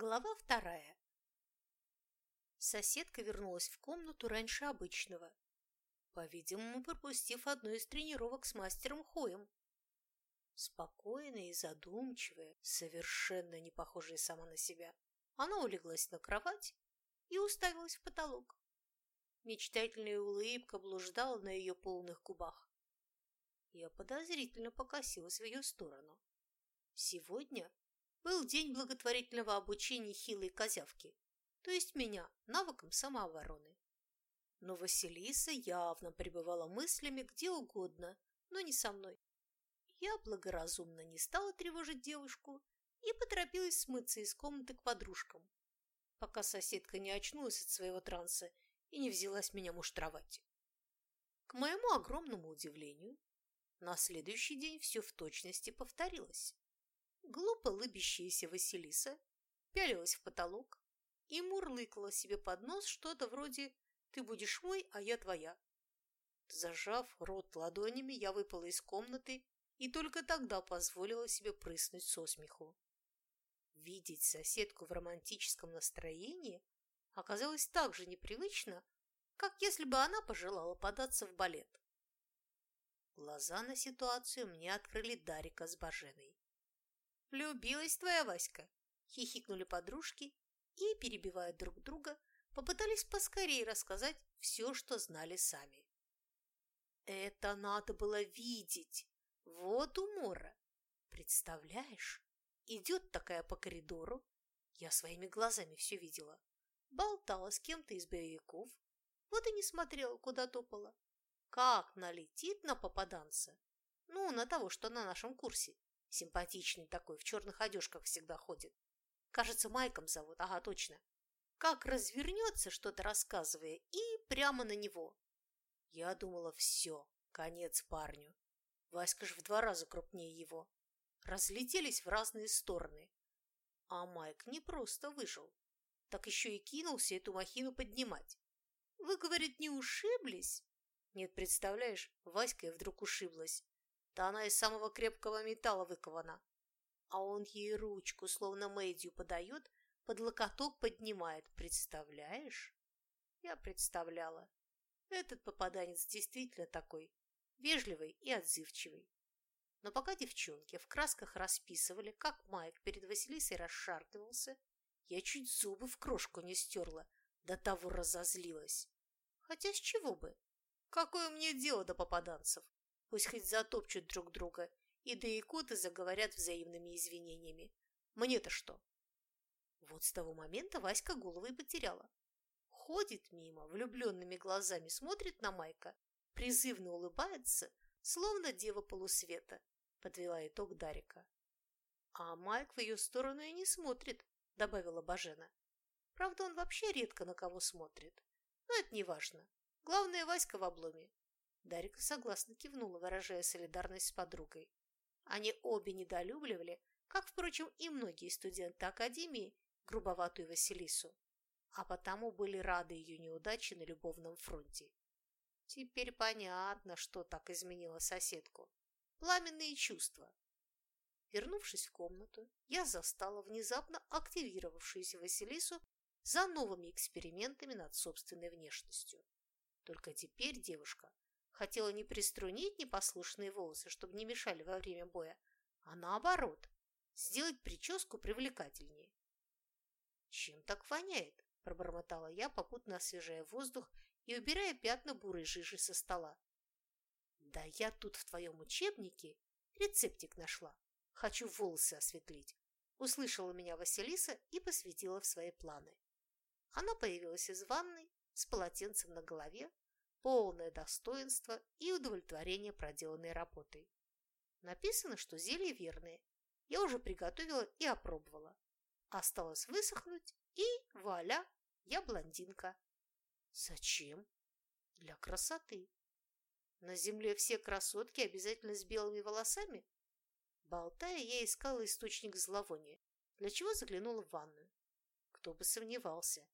Глава вторая. Соседка вернулась в комнату раньше обычного, по-видимому, пропустив одну из тренировок с мастером Хоем. Спокойная и задумчивая, совершенно не похожая сама на себя, она улеглась на кровать и уставилась в потолок. Мечтательная улыбка блуждала на ее полных губах. Я подозрительно покосилась в ее сторону. Сегодня был день благотворительного обучения хилой козявки, то есть меня, навыкам самообороны. Но Василиса явно пребывала мыслями где угодно, но не со мной. Я благоразумно не стала тревожить девушку и поторопилась смыться из комнаты к подружкам, пока соседка не очнулась от своего транса и не взялась меня муштровать. К моему огромному удивлению, на следующий день все в точности повторилось. Глупо лыбящаяся Василиса пялилась в потолок и мурлыкала себе под нос что-то вроде «ты будешь мой, а я твоя». Зажав рот ладонями, я выпала из комнаты и только тогда позволила себе прыснуть со смеху. Видеть соседку в романтическом настроении оказалось так же непривычно, как если бы она пожелала податься в балет. Глаза на ситуацию мне открыли Дарика с Баженой. «Влюбилась твоя Васька!» – хихикнули подружки и, перебивая друг друга, попытались поскорее рассказать все, что знали сами. Это надо было видеть! Вот умора! Представляешь, идет такая по коридору, я своими глазами все видела, болтала с кем-то из боевиков, вот и не смотрела, куда топала. Как налетит на попаданца? Ну, на того, что на нашем курсе. Симпатичный такой, в черных одежках всегда ходит. Кажется, Майком зовут, ага, точно. Как развернется, что-то рассказывая, и прямо на него. Я думала, все, конец парню. Васька ж в два раза крупнее его. Разлетелись в разные стороны. А Майк не просто выжил, так еще и кинулся эту махину поднимать. Вы, говорит, не ушиблись? Нет, представляешь, Васька вдруг ушиблась. Да она из самого крепкого металла выкована. А он ей ручку, словно Мэйдью, подает, под локоток поднимает. Представляешь? Я представляла. Этот попаданец действительно такой, вежливый и отзывчивый. Но пока девчонки в красках расписывали, как Майк перед Василисой расшаркивался, я чуть зубы в крошку не стерла, до того разозлилась. Хотя с чего бы? Какое мне дело до попаданцев? Пусть хоть затопчут друг друга, и да якуты заговорят взаимными извинениями. Мне-то что? Вот с того момента Васька голову и потеряла. Ходит мимо, влюбленными глазами смотрит на Майка, призывно улыбается, словно дева полусвета, подвела итог Дарика. А Майк в ее сторону и не смотрит, добавила Бажена. Правда, он вообще редко на кого смотрит. Но это не важно. Главное, Васька в обломе. Дарика согласно кивнула, выражая солидарность с подругой. Они обе недолюбливали, как, впрочем, и многие студенты Академии, грубоватую Василису, а потому были рады ее неудаче на любовном фронте. Теперь понятно, что так изменило соседку. Пламенные чувства. Вернувшись в комнату, я застала внезапно активировавшуюся Василису за новыми экспериментами над собственной внешностью. Только теперь девушка Хотела не приструнить непослушные волосы, чтобы не мешали во время боя, а наоборот, сделать прическу привлекательнее. «Чем так воняет?» – пробормотала я, попутно освежая воздух и убирая пятна бурой жижи со стола. «Да я тут в твоем учебнике рецептик нашла. Хочу волосы осветлить», – услышала меня Василиса и посвятила в свои планы. Она появилась из ванной с полотенцем на голове, полное достоинство и удовлетворение проделанной работой. Написано, что зелье верное. Я уже приготовила и опробовала. Осталось высохнуть, и вуаля, я блондинка. Зачем? Для красоты. На земле все красотки обязательно с белыми волосами? Болтая, я искала источник зловония, для чего заглянула в ванную. Кто бы сомневался.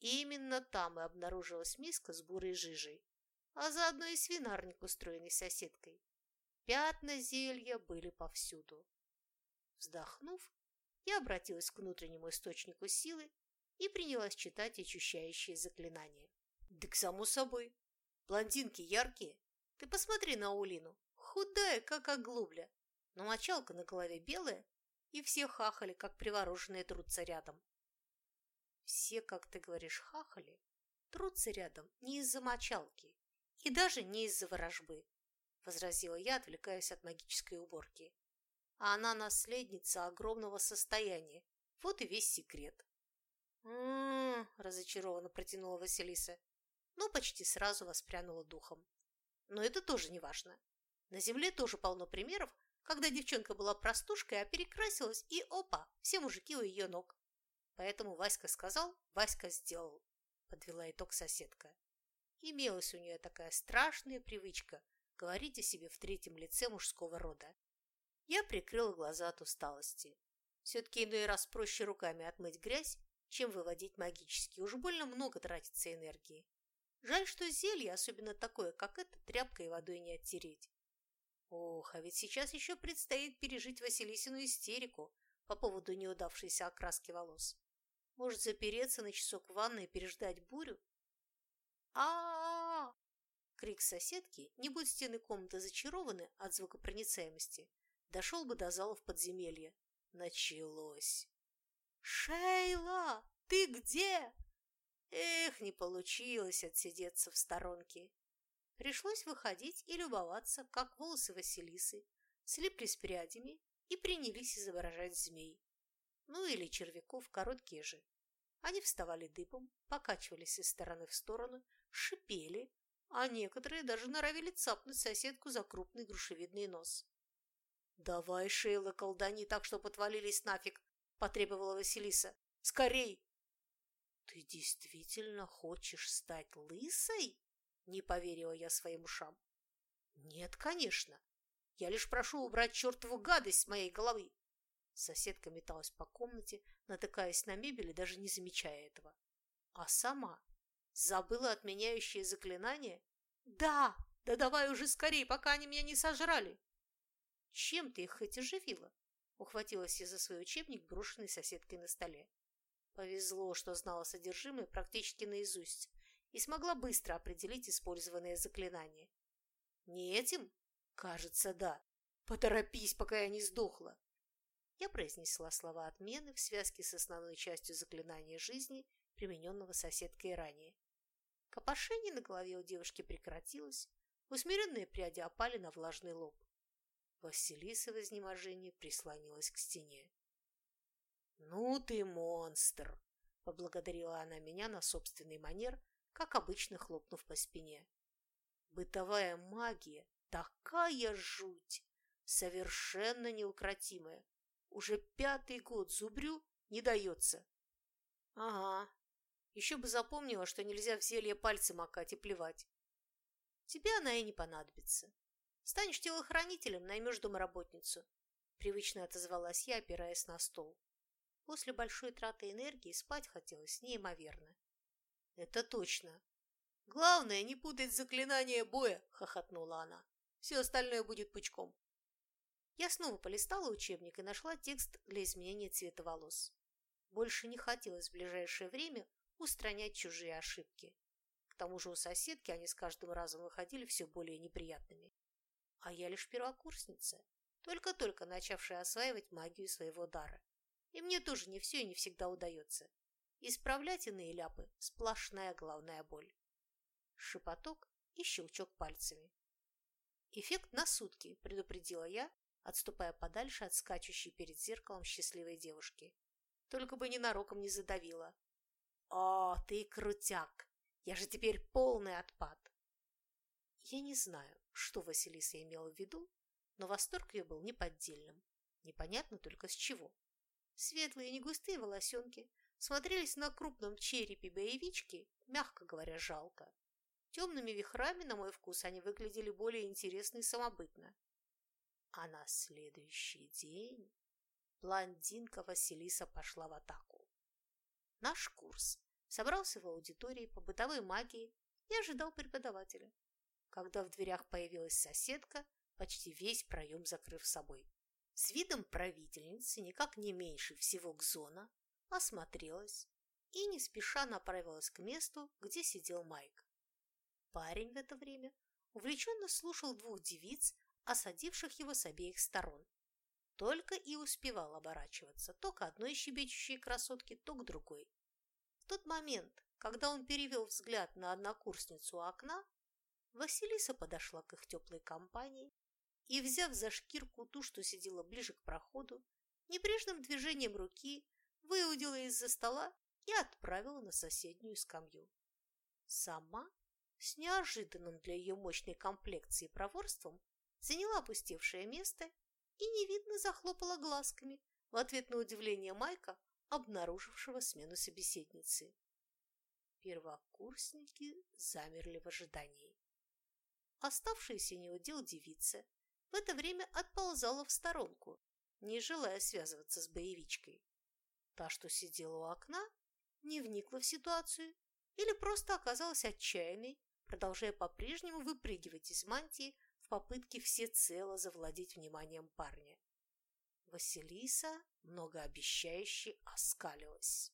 И именно там и обнаружилась миска с бурой жижей, а заодно и свинарник, устроенный соседкой. Пятна зелья были повсюду. Вздохнув, я обратилась к внутреннему источнику силы и принялась читать очищающие заклинания. «Дык, само собой. Блондинки яркие. Ты посмотри на Улину. Худая, как оглубля. Но мочалка на голове белая, и все хахали, как привороженные трутся рядом. Все, как ты говоришь, хахали, трутся рядом не из-за мочалки и даже не из-за ворожбы, возразила я, отвлекаясь от магической уборки. А она наследница огромного состояния. Вот и весь секрет. «М-м-м», разочарованно протянула Василиса, но почти сразу воспрянула духом. Но это тоже не важно. На земле тоже полно примеров, когда девчонка была простушкой, а перекрасилась, и опа, все мужики у ее ног. Поэтому Васька сказал, Васька сделал, подвела итог соседка. Имелась у нее такая страшная привычка говорить о себе в третьем лице мужского рода. Я прикрыла глаза от усталости. Все-таки иной раз проще руками отмыть грязь, чем выводить магически. Уж больно много тратится энергии. Жаль, что зелье, особенно такое, как это, тряпкой и водой не оттереть. Ох, а ведь сейчас еще предстоит пережить Василисину истерику по поводу неудавшейся окраски волос. Может, запереться на часок в ванной и переждать бурю? а а, Крик соседки, не будь стены комнаты зачарованы от звукопроницаемости, дошел бы до залов подземелья. Началось. «Шейла, ты где?» Эх, не получилось отсидеться в сторонке. Пришлось выходить и любоваться, как волосы Василисы слиплись прядями и принялись изображать змей ну или червяков короткие же. Они вставали дыбом, покачивались из стороны в сторону, шипели, а некоторые даже норовили цапнуть соседку за крупный грушевидный нос. «Давай, Шейла, колдани так, что отвалились нафиг!» – потребовала Василиса. «Скорей!» «Ты действительно хочешь стать лысой?» – не поверила я своим ушам. «Нет, конечно. Я лишь прошу убрать чертову гадость с моей головы. Соседка металась по комнате, натыкаясь на мебель и даже не замечая этого. А сама забыла отменяющее заклинание? Да, да давай уже скорее, пока они меня не сожрали. Чем ты их хоть оживила? Ухватилась я за свой учебник, брошенный соседкой на столе. Повезло, что знала содержимое практически наизусть и смогла быстро определить использованное заклинание. Не этим? Кажется, да. Поторопись, пока я не сдохла. Я произнесла слова отмены в связке с основной частью заклинания жизни, примененного соседкой ранее. Копошение на голове у девушки прекратилось, усмиренные пряди опали на влажный лоб. Василиса в изнеможении прислонилась к стене. «Ну ты монстр!» – поблагодарила она меня на собственный манер, как обычно хлопнув по спине. «Бытовая магия – такая жуть! Совершенно неукротимая! Уже пятый год зубрю, не дается. Ага, еще бы запомнила, что нельзя в зелье пальцы макать и плевать. Тебе она и не понадобится. Станешь телохранителем, наймешь домработницу. Привычно отозвалась я, опираясь на стол. После большой траты энергии спать хотелось неимоверно. Это точно. Главное, не путать заклинание боя, хохотнула она. Все остальное будет пучком. Я снова полистала учебник и нашла текст для изменения цвета волос. Больше не хотелось в ближайшее время устранять чужие ошибки. К тому же у соседки они с каждым разом выходили все более неприятными. А я лишь первокурсница, только-только начавшая осваивать магию своего дара. И мне тоже не все и не всегда удается. Исправлять иные ляпы – сплошная головная боль. Шепоток и щелчок пальцами. «Эффект на сутки», – предупредила я, отступая подальше от скачущей перед зеркалом счастливой девушки. Только бы ненароком не задавила. «О, ты крутяк! Я же теперь полный отпад!» Я не знаю, что Василиса имела в виду, но восторг ее был неподдельным. Непонятно только с чего. Светлые негустые волосенки смотрелись на крупном черепе боевички, мягко говоря, жалко. Темными вихрами, на мой вкус, они выглядели более интересно и самобытно. А на следующий день блондинка Василиса пошла в атаку. Наш курс собрался в аудитории по бытовой магии и ожидал преподавателя, когда в дверях появилась соседка, почти весь проем закрыв собой. с видом правительницы, никак не меньше всего Гзона, осмотрелась и не спеша направилась к месту, где сидел Майк. Парень в это время увлеченно слушал двух девиц, осадивших его с обеих сторон. Только и успевал оборачиваться то к одной щебечущей красотке, то к другой. В тот момент, когда он перевел взгляд на однокурсницу у окна, Василиса подошла к их теплой компании и, взяв за шкирку ту, что сидела ближе к проходу, небрежным движением руки выудила из-за стола и отправила на соседнюю скамью. Сама, с неожиданным для ее мощной комплекции проворством, заняла опустевшее место и невидно захлопала глазками в ответ на удивление Майка, обнаружившего смену собеседницы. Первокурсники замерли в ожидании. Оставшаяся неудел девица в это время отползала в сторонку, не желая связываться с боевичкой. Та, что сидела у окна, не вникла в ситуацию или просто оказалась отчаянной, продолжая по-прежнему выпрыгивать из мантии в попытке всецело завладеть вниманием парня. Василиса многообещающе оскалилась.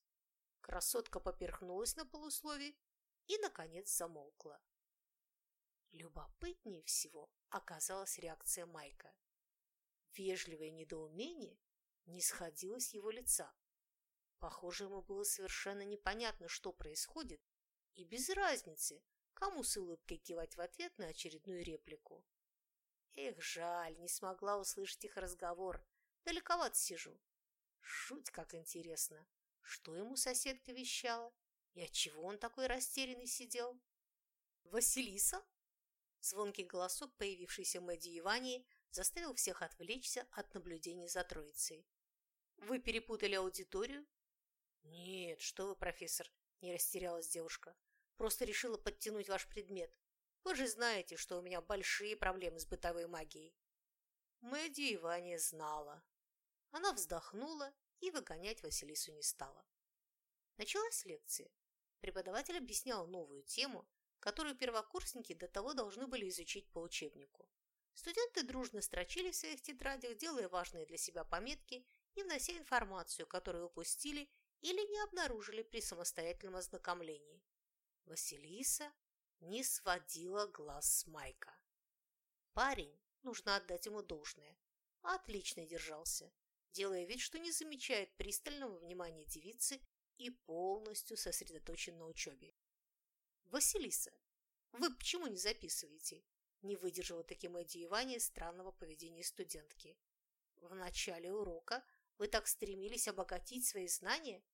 Красотка поперхнулась на полуслове и, наконец, замолкла. Любопытнее всего оказалась реакция Майка. Вежливое недоумение не сходило с его лица. Похоже, ему было совершенно непонятно, что происходит, и без разницы, кому с улыбкой кивать в ответ на очередную реплику. Эх, жаль, не смогла услышать их разговор. Далековато сижу. Жуть, как интересно. Что ему соседка вещала? И отчего он такой растерянный сидел? «Василиса?» Звонкий голосок, появившийся в Мэдди Ивании, заставил всех отвлечься от наблюдений за троицей. «Вы перепутали аудиторию?» «Нет, что вы, профессор!» – не растерялась девушка. «Просто решила подтянуть ваш предмет. Вы же знаете, что у меня большие проблемы с бытовой магией». Мэдди Ивания знала. Она вздохнула и выгонять Василису не стала. Началась лекция. Преподаватель объяснял новую тему, которую первокурсники до того должны были изучить по учебнику. Студенты дружно строчили в своих тетрадях, делая важные для себя пометки и внося информацию, которую упустили или не обнаружили при самостоятельном ознакомлении. Василиса не сводила глаз с Майка. Парень, нужно отдать ему должное, отлично держался, делая вид, что не замечает пристального внимания девицы и полностью сосредоточен на учебе. «Василиса, вы почему не записываете?» Не выдержала таким одеевание странного поведения студентки. «В начале урока вы так стремились обогатить свои знания?»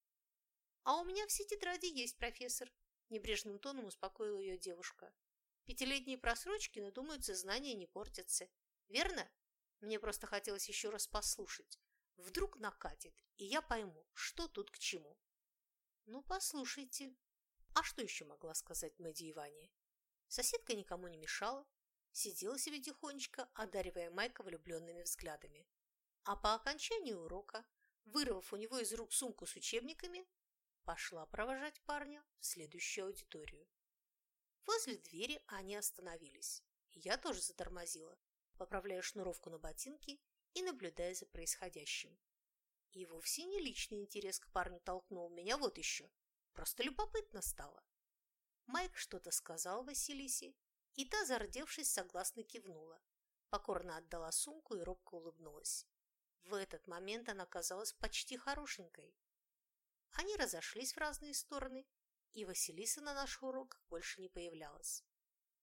«А у меня все тетради есть, профессор», – небрежным тоном успокоила ее девушка. «Пятилетние просрочки, но, думается, знания не портятся. Верно? Мне просто хотелось еще раз послушать. Вдруг накатит, и я пойму, что тут к чему». «Ну, послушайте», а что еще могла сказать Мэдди Иване? Соседка никому не мешала, сидела себе тихонечко, одаривая Майка влюбленными взглядами. А по окончании урока, вырвав у него из рук сумку с учебниками, пошла провожать парня в следующую аудиторию. Возле двери они остановились. Я тоже затормозила, поправляя шнуровку на ботинке и наблюдая за происходящим. И вовсе не личный интерес к парню толкнул меня вот еще. Просто любопытно стало. Майк что-то сказал Василисе, и та, зардевшись, согласно кивнула. Покорно отдала сумку и робко улыбнулась. В этот момент она казалась почти хорошенькой. Они разошлись в разные стороны, и Василиса на наших уроках больше не появлялась.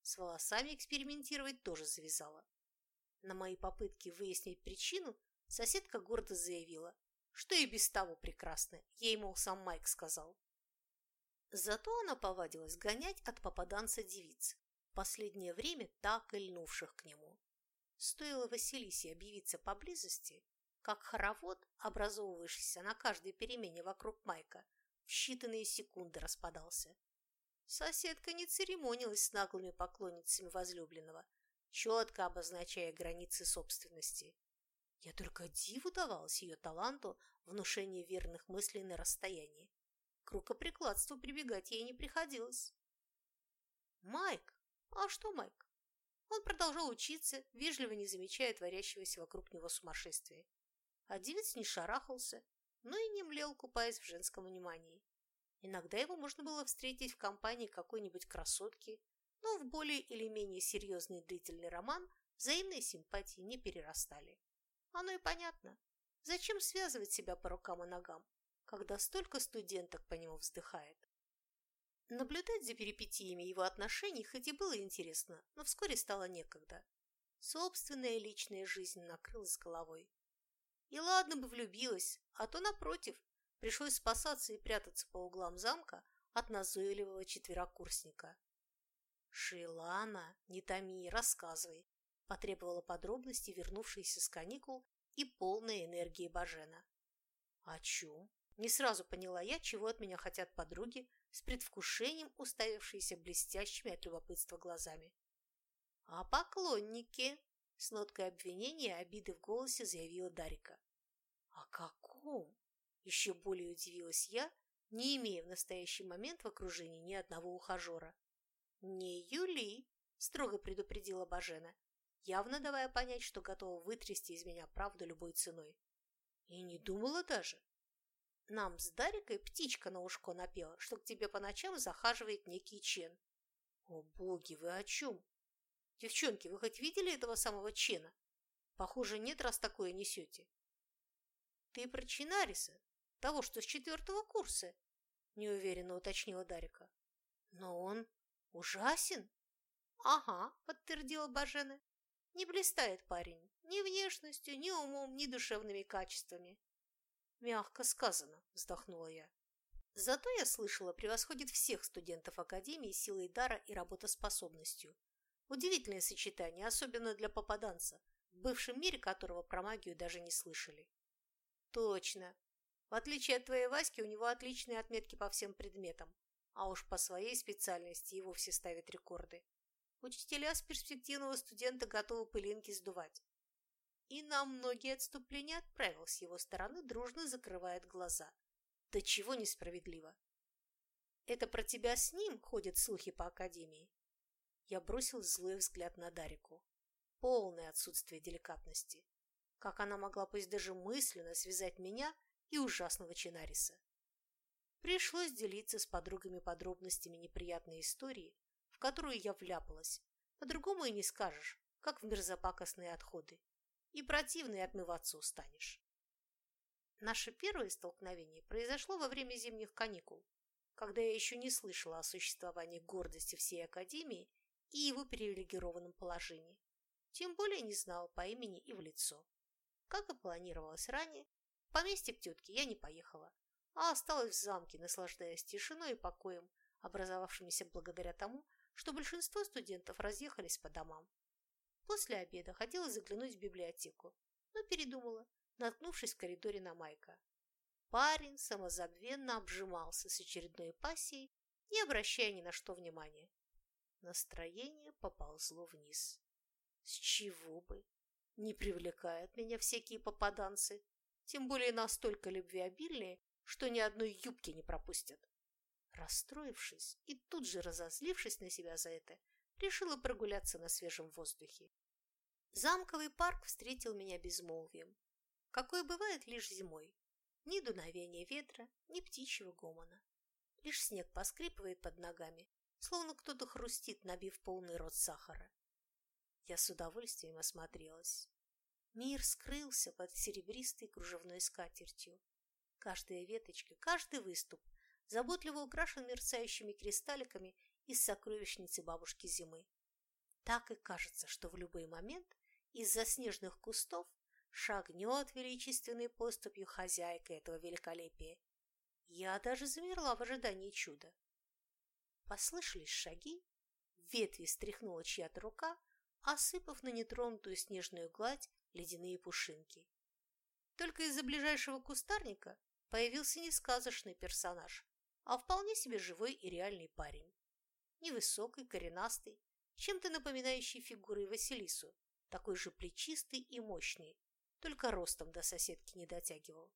С волосами экспериментировать тоже завязала. На мои попытки выяснить причину соседка гордо заявила, что и без того прекрасно, ей, мол, сам Майк сказал. Зато она повадилась гонять от попаданца девиц, последнее время так и льнувших к нему. Стоило Василисе объявиться поблизости, как хоровод, образовывавшийся на каждой перемене вокруг Майка, в считанные секунды распадался. Соседка не церемонилась с наглыми поклонницами возлюбленного, четко обозначая границы собственности. Я только диву давалась ее таланту внушения верных мыслей на расстоянии. К рукоприкладству прибегать ей не приходилось. «Майк? А что Майк? Он продолжал учиться, вежливо не замечая творящегося вокруг него сумасшествия. А девиц не шарахался, но и не млел, купаясь в женском внимании. Иногда его можно было встретить в компании какой-нибудь красотки, но в более или менее серьезный длительный роман взаимные симпатии не перерастали. Оно и понятно. Зачем связывать себя по рукам и ногам, когда столько студенток по нему вздыхает? Наблюдать за перипетиями его отношений хоть и было интересно, но вскоре стало некогда. Собственная личная жизнь накрылась головой. И ладно бы влюбилась, а то, напротив, пришлось спасаться и прятаться по углам замка от назойливого четверокурсника. «Шейлана, не томи, рассказывай», – потребовала подробности вернувшаяся с каникул и полная энергии Бажена. «О чем?» Не сразу поняла я, чего от меня хотят подруги, с предвкушением уставившиеся блестящими от любопытства глазами. «А поклонники?» – с ноткой обвинения и обиды в голосе заявила Дарика. «О каком?» – еще более удивилась я, не имея в настоящий момент в окружении ни одного ухажера. «Не Юли!» – строго предупредила Бажена, явно давая понять, что готова вытрясти из меня правду любой ценой. И не думала даже. Нам с Дарикой птичка на ушко напела, что к тебе по ночам захаживает некий Чен. О, боги, вы о чем? Девчонки, вы хоть видели этого самого Чена? Похоже, нет, раз такое несете. Ты про Чинариса, того, что с четвертого курса, неуверенно уточнила Дарика. Но он ужасен. Ага, подтвердила Бажена. Не блистает парень ни внешностью, ни умом, ни душевными качествами. Мягко сказано, вздохнула я. Зато я слышала, превосходит всех студентов Академии силой дара и работоспособностью. Удивительное сочетание, особенно для попаданца, в бывшем мире которого про магию даже не слышали. Точно. В отличие от твоей Васьки, у него отличные отметки по всем предметам, а уж по своей специальности и вовсе ставит рекорды. Учителя с перспективного студента готовы пылинки сдувать и на многие отступления отправил с его стороны, дружно закрывает глаза. Да чего несправедливо. Это про тебя с ним ходят слухи по академии? Я бросил злой взгляд на Дарику. Полное отсутствие деликатности. Как она могла пусть даже мысленно связать меня и ужасного Чинариса? Пришлось делиться с подругами подробностями неприятной истории, в которую я вляпалась. По-другому и не скажешь, как в мерзопакостные отходы и противный отмываться устанешь. Наше первое столкновение произошло во время зимних каникул, когда я еще не слышала о существовании гордости всей Академии и его привилегированном положении. Тем более не знала по имени и в лицо. Как и планировалось ранее, в поместье к тетке я не поехала, а осталась в замке, наслаждаясь тишиной и покоем, образовавшимися благодаря тому, что большинство студентов разъехались по домам. После обеда хотела заглянуть в библиотеку, но передумала, наткнувшись в коридоре на Майка. Парень самозабвенно обжимался с очередной пассией, не обращая ни на что внимания. Настроение поползло вниз. С чего бы? Не привлекают меня всякие попаданцы, тем более настолько любвеобильные, что ни одной юбки не пропустят. Расстроившись и тут же разозлившись на себя за это, решила прогуляться на свежем воздухе. Замковый парк встретил меня безмолвием, какое бывает лишь зимой. Ни дуновения ветра, ни птичьего гомона. Лишь снег поскрипывает под ногами, словно кто-то хрустит, набив полный рот сахара. Я с удовольствием осмотрелась. Мир скрылся под серебристой кружевной скатертью. Каждая веточка, каждый выступ заботливо украшен мерцающими кристалликами из сокровищницы бабушки зимы. Так и кажется, что в любой момент из-за снежных кустов шагнет величественной поступью хозяйка этого великолепия. Я даже замерла в ожидании чуда. Послышались шаги, ветви стряхнула чья-то рука, осыпав на нетронутую снежную гладь ледяные пушинки. Только из-за ближайшего кустарника появился не сказочный персонаж, а вполне себе живой и реальный парень невысокий, коренастый, чем-то напоминающий фигурой Василису, такой же плечистый и мощный, только ростом до соседки не дотягивал.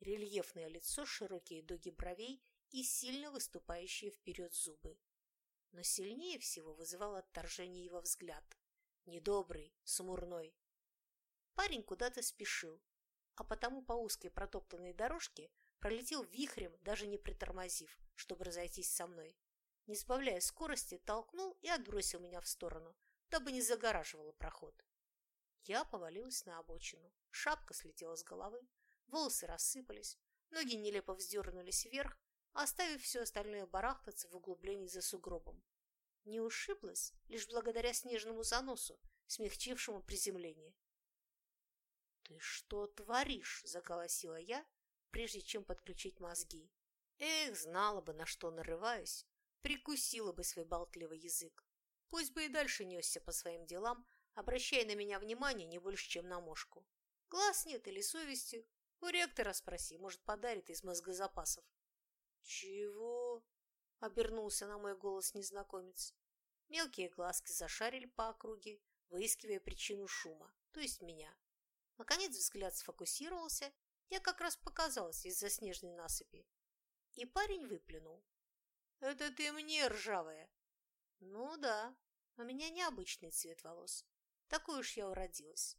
Рельефное лицо, широкие дуги бровей и сильно выступающие вперед зубы. Но сильнее всего вызывал отторжение его взгляд, недобрый, смурной. Парень куда-то спешил, а потому по узкой протоптанной дорожке пролетел вихрем, даже не притормозив, чтобы разойтись со мной. Не сбавляя скорости, толкнул и отбросил меня в сторону, дабы не загораживало проход. Я повалилась на обочину, шапка слетела с головы, волосы рассыпались, ноги нелепо вздернулись вверх, оставив все остальное барахтаться в углублении за сугробом. Не ушиблась лишь благодаря снежному заносу, смягчившему приземление. «Ты что творишь?» – заголосила я, прежде чем подключить мозги. Эх, знала бы, на что нарываюсь, прикусила бы свой болтливый язык. Пусть бы и дальше несся по своим делам, обращая на меня внимание не больше, чем на мошку. Глаз нет или совести? У ректора спроси, может, подарит из мозгозапасов. «Чего?» — обернулся на мой голос незнакомец. Мелкие глазки зашарили по округе, выискивая причину шума, то есть меня. Наконец взгляд сфокусировался, я как раз показалась из-за снежной насыпи. И парень выплюнул. «Это ты мне, ржавая!» «Ну да, у меня необычный цвет волос. Такой уж я уродилась.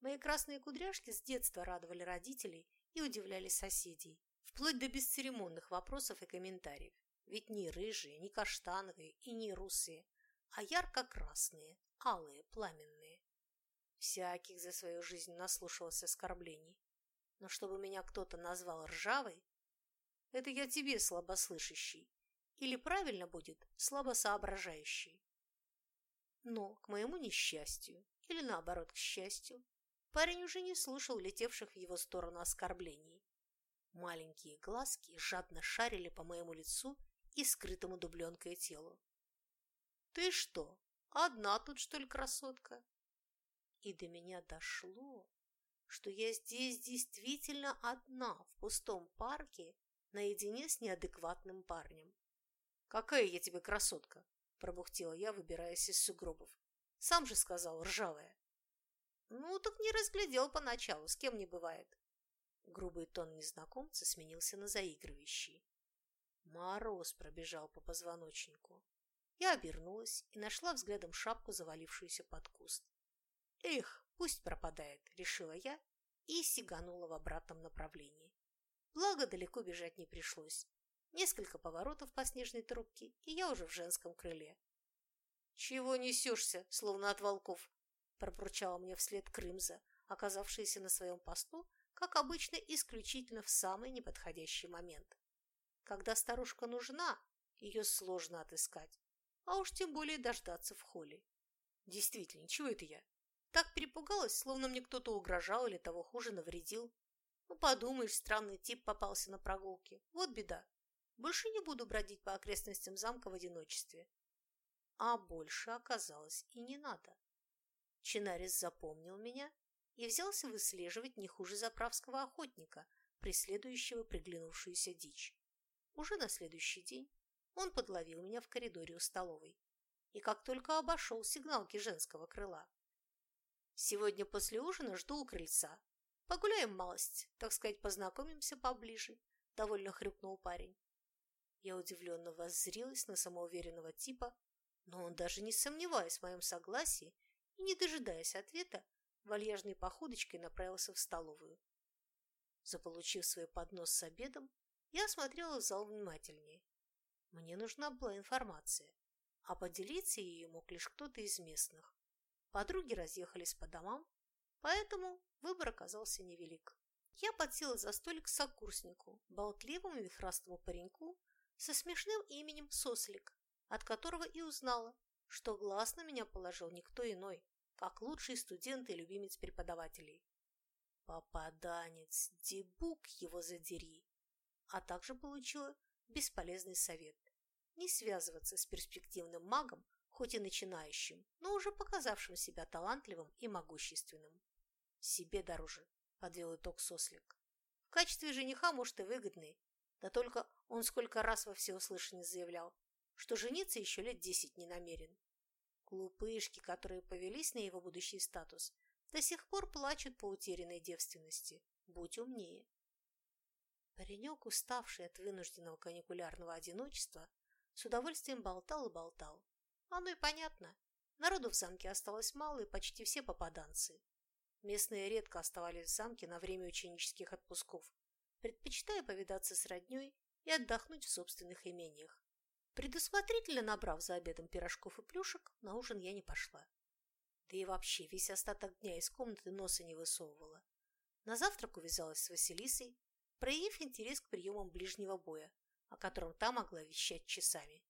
Мои красные кудряшки с детства радовали родителей и удивляли соседей, вплоть до бесцеремонных вопросов и комментариев. Ведь ни рыжие, ни каштановые и ни русые, а ярко-красные, алые, пламенные. Всяких за свою жизнь наслушалась оскорблений. Но чтобы меня кто-то назвал ржавой, это я тебе слабослышащий, или правильно будет слабосоображающий. Но, к моему несчастью, или наоборот, к счастью, парень уже не слушал летевших в его сторону оскорблений. Маленькие глазки жадно шарили по моему лицу и скрытому дубленкой телу. «Ты что, одна тут, что ли, красотка?» И до меня дошло, что я здесь действительно одна в пустом парке наедине с неадекватным парнем. «Какая я тебе красотка!» – пробухтела я, выбираясь из сугробов. «Сам же сказал, ржавая». «Ну, так не разглядел поначалу, с кем не бывает». Грубый тон незнакомца сменился на заигрывающий. Мороз пробежал по позвоночнику. Я обернулась и нашла взглядом шапку, завалившуюся под куст. «Эх, пусть пропадает», — решила я и сиганула в обратном направлении. Благо, далеко бежать не пришлось. Несколько поворотов по снежной трубке, и я уже в женском крыле. «Чего несешься, словно от волков?» – пробурчала мне вслед Крымза, оказавшаяся на своем посту, как обычно, исключительно в самый неподходящий момент. Когда старушка нужна, ее сложно отыскать, а уж тем более дождаться в холле. Действительно, чего это я? Так перепугалась, словно мне кто-то угрожал или того хуже навредил. Ну, подумаешь, странный тип попался на прогулке. Вот беда. Больше не буду бродить по окрестностям замка в одиночестве. А больше оказалось и не надо. Чинарис запомнил меня и взялся выслеживать не хуже заправского охотника, преследующего приглянувшуюся дичь. Уже на следующий день он подловил меня в коридоре у столовой и как только обошел сигналки женского крыла. Сегодня после ужина жду у крыльца. Погуляем малость, так сказать, познакомимся поближе, довольно хрюкнул парень. Я удивленно воззрилась на самоуверенного типа, но он даже не сомневаясь в моем согласии и, не дожидаясь ответа, вальяжной походочкой направился в столовую. Заполучив свой поднос с обедом, я осмотрела зал внимательнее. Мне нужна была информация, а поделиться ею мог лишь кто-то из местных. Подруги разъехались по домам, поэтому выбор оказался невелик. Я подсела за столик к сокурснику, болтливому вихрастому пареньку со смешным именем Сослик, от которого и узнала, что глаз на меня положил никто иной, как лучший студент и любимец преподавателей. Попаданец, дебук его задери! А также получила бесполезный совет – не связываться с перспективным магом, хоть и начинающим, но уже показавшим себя талантливым и могущественным. Себе дороже, подвел итог Сослик. В качестве жениха, может, и выгодный, да только он сколько раз во всеуслышание заявлял, что жениться еще лет десять не намерен. Глупышки, которые повелись на его будущий статус, до сих пор плачут по утерянной девственности. Будь умнее. Паренек, уставший от вынужденного каникулярного одиночества, с удовольствием болтал и болтал. Оно и понятно. Народу в замке осталось мало, и почти все попаданцы. Местные редко оставались в замке на время ученических отпусков, предпочитая повидаться с роднёй и отдохнуть в собственных имениях. Предусмотрительно набрав за обедом пирожков и плюшек, на ужин я не пошла. Да и вообще весь остаток дня из комнаты носа не высовывала. На завтрак увязалась с Василисой, проявив интерес к приемам ближнего боя, о котором та могла вещать часами.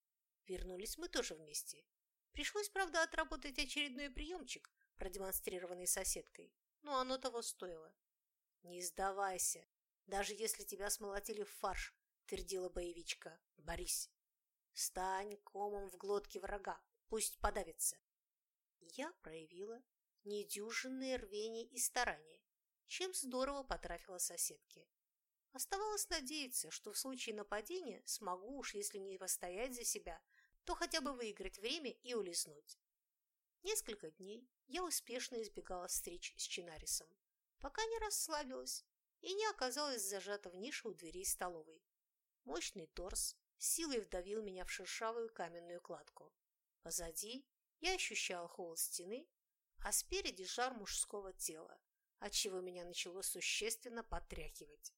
Вернулись мы тоже вместе. Пришлось, правда, отработать очередной приемчик, продемонстрированный соседкой, но оно того стоило. «Не сдавайся, даже если тебя смолотили в фарш», – твердила боевичка. «Борись! Стань комом в глотке врага, пусть подавится!» Я проявила недюжинное рвение и старание, чем здорово потрафила соседке. Оставалось надеяться, что в случае нападения смогу уж, если не постоять за себя, то хотя бы выиграть время и улизнуть. Несколько дней я успешно избегала встреч с Чинарисом, пока не расслабилась и не оказалась зажата в нише у дверей столовой. Мощный торс силой вдавил меня в шершавую каменную кладку. Позади я ощущала холод стены, а спереди жар мужского тела, отчего меня начало существенно потряхивать.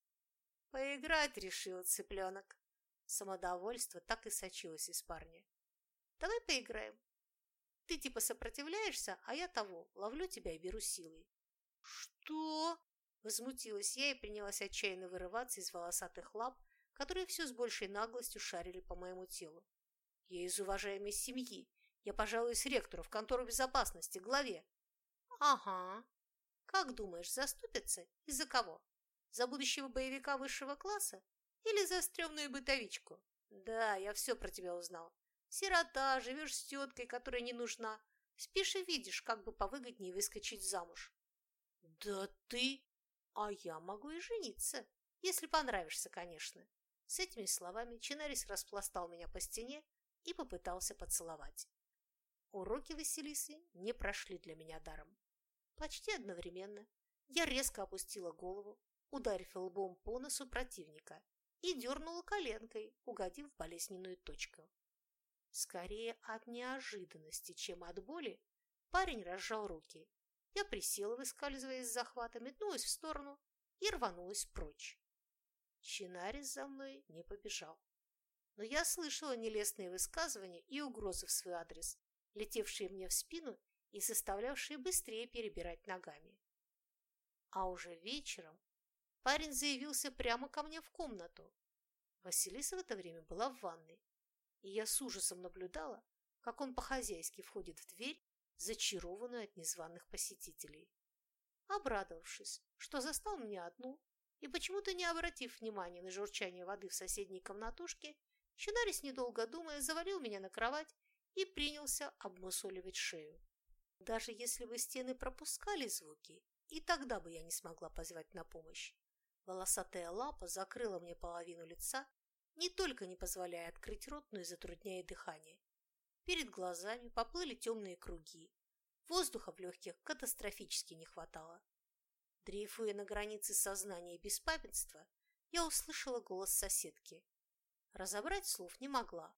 Поиграть решил цыпленок. Самодовольство так и сочилось из парня. Давай поиграем. Ты типа сопротивляешься, а я того, ловлю тебя и беру силой. Что? Возмутилась я и принялась отчаянно вырываться из волосатых лап, которые все с большей наглостью шарили по моему телу. Я из уважаемой семьи. Я пожалуюсь ректору в контору безопасности, главе. Ага. Как думаешь, заступятся? Из-за кого? За будущего боевика высшего класса? Или за стрёмную бытовичку? Да, я все про тебя узнал. Сирота, живешь с теткой, которая не нужна. Спишь и видишь, как бы повыгоднее выскочить замуж. Да ты... А я могу и жениться, если понравишься, конечно. С этими словами Чинарис распластал меня по стене и попытался поцеловать. Уроки Василисы не прошли для меня даром. Почти одновременно я резко опустила голову, ударив лбом по носу противника, и дернула коленкой, угодив в болезненную точку. Скорее от неожиданности, чем от боли, парень разжал руки. Я присела, выскальзывая из захвата, метнулась в сторону и рванулась прочь. Чинарис за мной не побежал. Но я слышала нелестные высказывания и угрозы в свой адрес, летевшие мне в спину и заставлявшие быстрее перебирать ногами. А уже вечером Парень заявился прямо ко мне в комнату. Василиса в это время была в ванной, и я с ужасом наблюдала, как он по-хозяйски входит в дверь, зачарованную от незваных посетителей. Обрадовавшись, что застал меня одну, и почему-то не обратив внимания на журчание воды в соседней комнатушке, Чинарис, недолго думая, завалил меня на кровать и принялся обмусоливать шею. Даже если бы стены пропускали звуки, и тогда бы я не смогла позвать на помощь. Волосатая лапа закрыла мне половину лица, не только не позволяя открыть рот, но и затрудняя дыхание. Перед глазами поплыли темные круги. Воздуха в легких катастрофически не хватало. Дрейфуя на границе сознания и беспамятства, я услышала голос соседки. Разобрать слов не могла,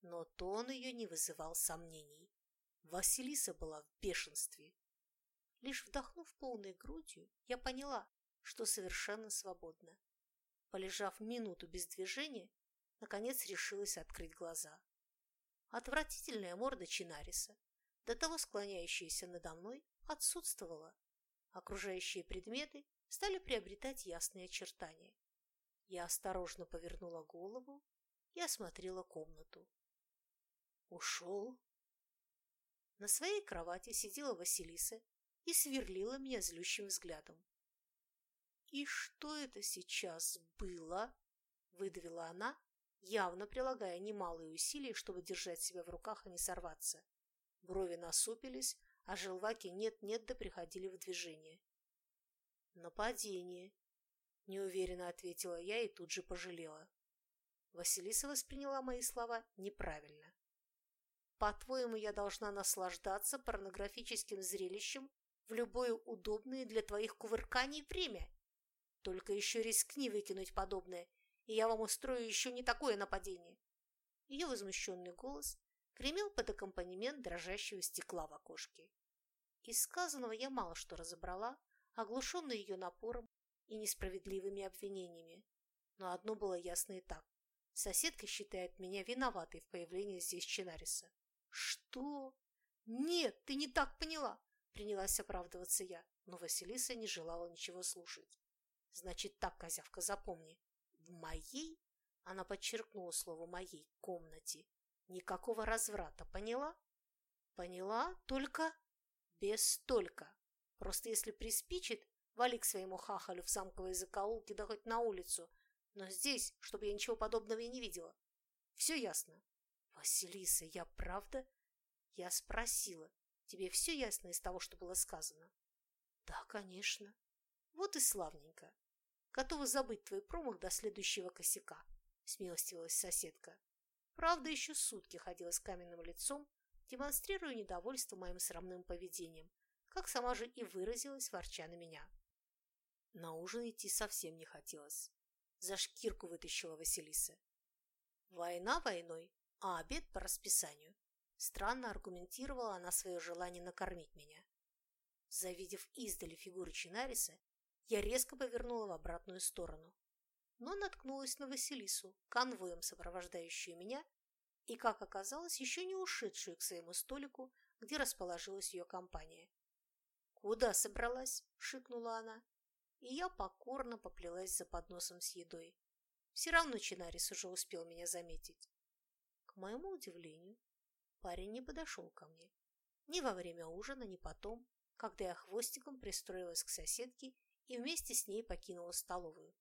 но тон ее не вызывал сомнений. Василиса была в бешенстве. Лишь вдохнув полной грудью, я поняла, что совершенно свободна. Полежав минуту без движения, наконец решилась открыть глаза. Отвратительная морда Чинариса, до того склоняющаяся надо мной, отсутствовала. Окружающие предметы стали приобретать ясные очертания. Я осторожно повернула голову и осмотрела комнату. Ушел. На своей кровати сидела Василиса и сверлила меня злющим взглядом. «И что это сейчас было?» – выдавила она, явно прилагая немалые усилия, чтобы держать себя в руках, а не сорваться. Брови насупились, а желваки нет-нет да приходили в движение. «Нападение», – неуверенно ответила я и тут же пожалела. Василиса восприняла мои слова неправильно. «По-твоему, я должна наслаждаться порнографическим зрелищем в любое удобное для твоих кувырканий время?» Только еще рискни выкинуть подобное, и я вам устрою еще не такое нападение. Ее возмущенный голос гремел под аккомпанемент дрожащего стекла в окошке. Из сказанного я мало что разобрала, оглушенная ее напором и несправедливыми обвинениями. Но одно было ясно и так. Соседка считает меня виноватой в появлении здесь Чинариса. «Что? Нет, ты не так поняла!» Принялась оправдываться я, но Василиса не желала ничего слушать. «Значит так, козявка, запомни. В моей, она подчеркнула слово «моей» комнате, никакого разврата, поняла?» «Поняла, только без «только». Просто если приспичит, вали к своему хахалю в замковой закоулке, да хоть на улицу, но здесь, чтобы я ничего подобного и не видела. Все ясно?» «Василиса, я правда?» Я спросила. «Тебе все ясно из того, что было сказано?» «Да, конечно». «Вот и славненько. Готова забыть твой промах до следующего косяка», – смилостивилась соседка. Правда, еще сутки ходила с каменным лицом, демонстрируя недовольство моим срамным поведением, как сама же и выразилась, ворча на меня. На ужин идти совсем не хотелось. За шкирку вытащила Василиса. Война войной, а обед по расписанию. Странно аргументировала она свое желание накормить меня. Завидев издали фигуру Чинариса, я резко повернула в обратную сторону, но наткнулась на Василису, конвоем сопровождающую меня и, как оказалось, еще не ушедшую к своему столику, где расположилась ее компания. «Куда собралась?» – шикнула она, и я покорно поплелась за подносом с едой. Все равно Чинарис уже успел меня заметить. К моему удивлению, парень не подошел ко мне. Ни во время ужина, ни потом, когда я хвостиком пристроилась к соседке и вместе с ней покинула столовую.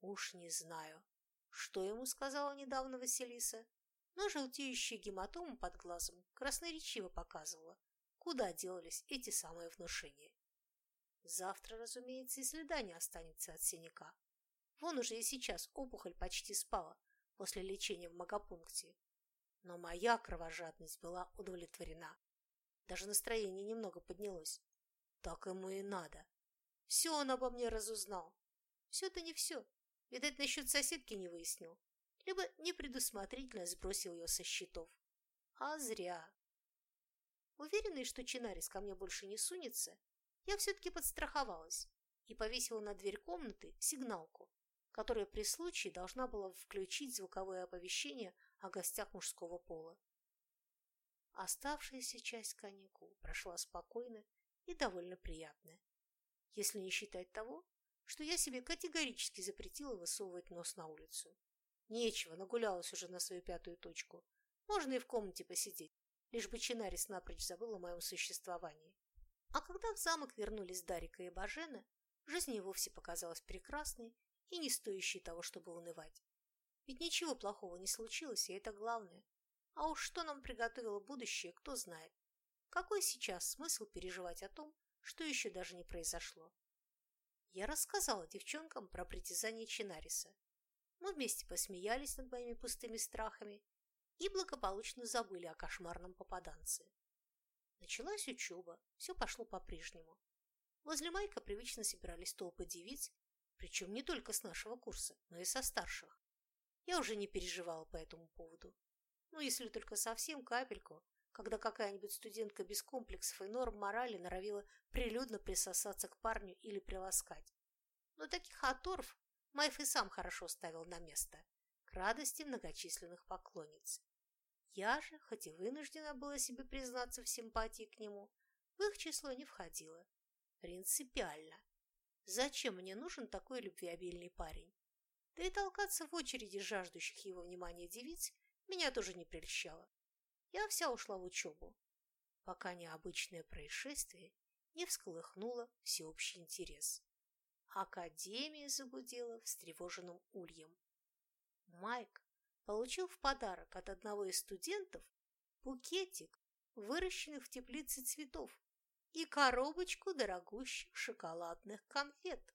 Уж не знаю, что ему сказала недавно Василиса, но желтеющая гематома под глазом красноречиво показывала, куда делались эти самые внушения. Завтра, разумеется, и следа не останется от синяка. Вон уже и сейчас опухоль почти спала после лечения в магопункте. Но моя кровожадность была удовлетворена. Даже настроение немного поднялось. Так ему и надо. Все он обо мне разузнал. Все-то не все. Видать, насчет соседки не выяснил. Либо непредусмотрительно сбросил ее со счетов. А зря. Уверенный, что Чинарис ко мне больше не сунется, я все-таки подстраховалась и повесила на дверь комнаты сигналку, которая при случае должна была включить звуковое оповещение о гостях мужского пола. Оставшаяся часть каникул прошла спокойно и довольно приятная если не считать того, что я себе категорически запретила высовывать нос на улицу. Нечего, нагулялась уже на свою пятую точку. Можно и в комнате посидеть, лишь бы Чинарис напрочь забыл о моем существовании. А когда в замок вернулись Дарика и Бажена, жизнь и вовсе показалась прекрасной и не стоящей того, чтобы унывать. Ведь ничего плохого не случилось, и это главное. А уж что нам приготовило будущее, кто знает. Какой сейчас смысл переживать о том, что еще даже не произошло. Я рассказала девчонкам про притязание Чинариса. Мы вместе посмеялись над моими пустыми страхами и благополучно забыли о кошмарном попаданце. Началась учеба, все пошло по-прежнему. Возле Майка привычно собирались толпы девиц, причем не только с нашего курса, но и со старших. Я уже не переживала по этому поводу. Ну, если только совсем капельку, когда какая-нибудь студентка без комплексов и норм морали норовила прилюдно присосаться к парню или приласкать. Но таких аторов Майф и сам хорошо ставил на место, к радости многочисленных поклонниц. Я же, хоть и вынуждена была себе признаться в симпатии к нему, в их число не входила. Принципиально. Зачем мне нужен такой любвеобильный парень? Да и толкаться в очереди жаждущих его внимания девиц меня тоже не прельщало я вся ушла в учебу, пока необычное происшествие не всколыхнуло всеобщий интерес. Академия загудела встревоженным ульем. Майк получил в подарок от одного из студентов букетик выращенных в теплице цветов и коробочку дорогущих шоколадных конфет.